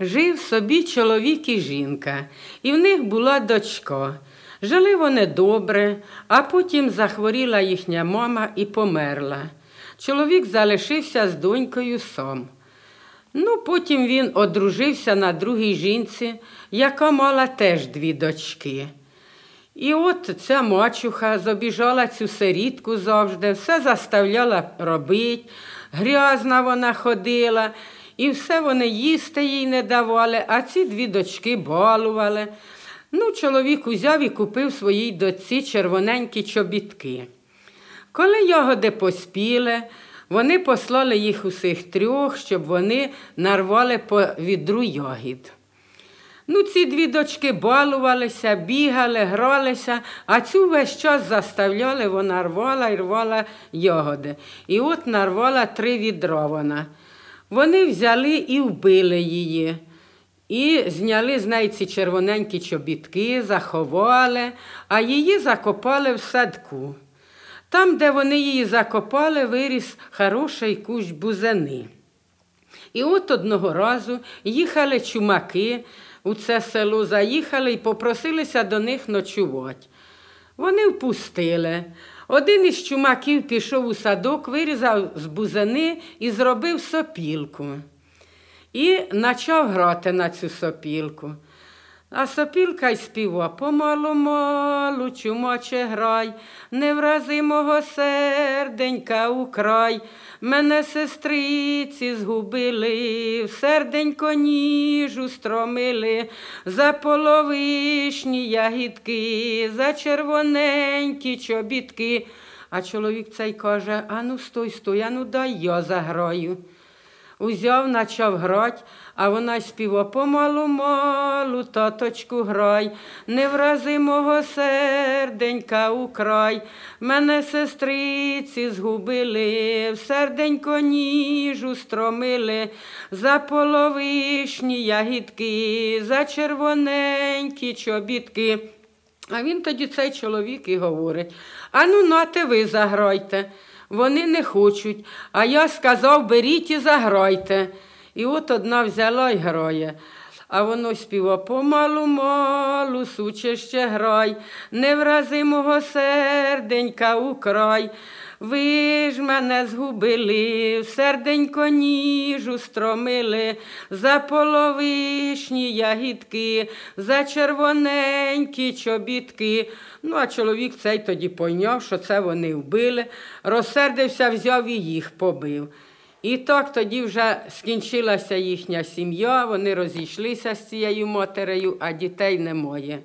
Жив собі чоловік і жінка, і в них була дочка. Жили вони добре, а потім захворіла їхня мама і померла. Чоловік залишився з донькою сам. Ну, потім він одружився на другій жінці, яка мала теж дві дочки. І от ця мачуха забіжала цю сирітку завжди, все заставляла робити, грязна вона ходила, і все вони їсти їй не давали, а ці дві дочки балували. Ну, чоловік узяв і купив своїй дочці червоненькі чобітки. Коли ягоди поспіли, вони послали їх усіх трьох, щоб вони нарвали по відру ягід. Ну, ці дві дочки балувалися, бігали, гралися, а цю весь час заставляли, вона рвала і рвала ягоди. І от нарвала три відра вона. Вони взяли і вбили її. І зняли з неї ці червоненькі чобітки, заховали, а її закопали в садку. Там, де вони її закопали, виріс хороший кущ бузини. І от одного разу їхали чумаки у це село, заїхали і попросилися до них ночувати. Вони впустили. Один із чумаків пішов у садок, вирізав з бузини і зробив сопілку. І почав грати на цю сопілку. А сопілка й співа помалу-малу, чумаче грай, не врази мого серденька у край. Мене сестриці згубили, в серденько ніжу стромили, за половишні ягідки, за червоненькі чобітки. А чоловік цей каже: Ану, стой, стой, ану дай я заграю. Узяв, почав грать, а вона й співа помалу-малу, таточку грай, не врази мого серденька у край. Мене сестриці згубили, в серденько ніжу стромили, за половишні ягідки, за червоненькі чобітки. А він тоді цей чоловік і говорить: Ану, нате ви заграйте. Вони не хочуть. А я сказав, беріть і заграйте. І от одна взяла й грає. А воно співа помалу-малу, суче ще грай, не врази мого серденька у. Ви ж мене згубили, в серденько ніжу стромили, за половишні ягідки, за червоненькі чобітки. Ну, а чоловік цей тоді пойняв, що це вони вбили, розсердився, взяв і їх побив. І так тоді вже скінчилася їхня сім'я, вони розійшлися з цією матерею, а дітей немає.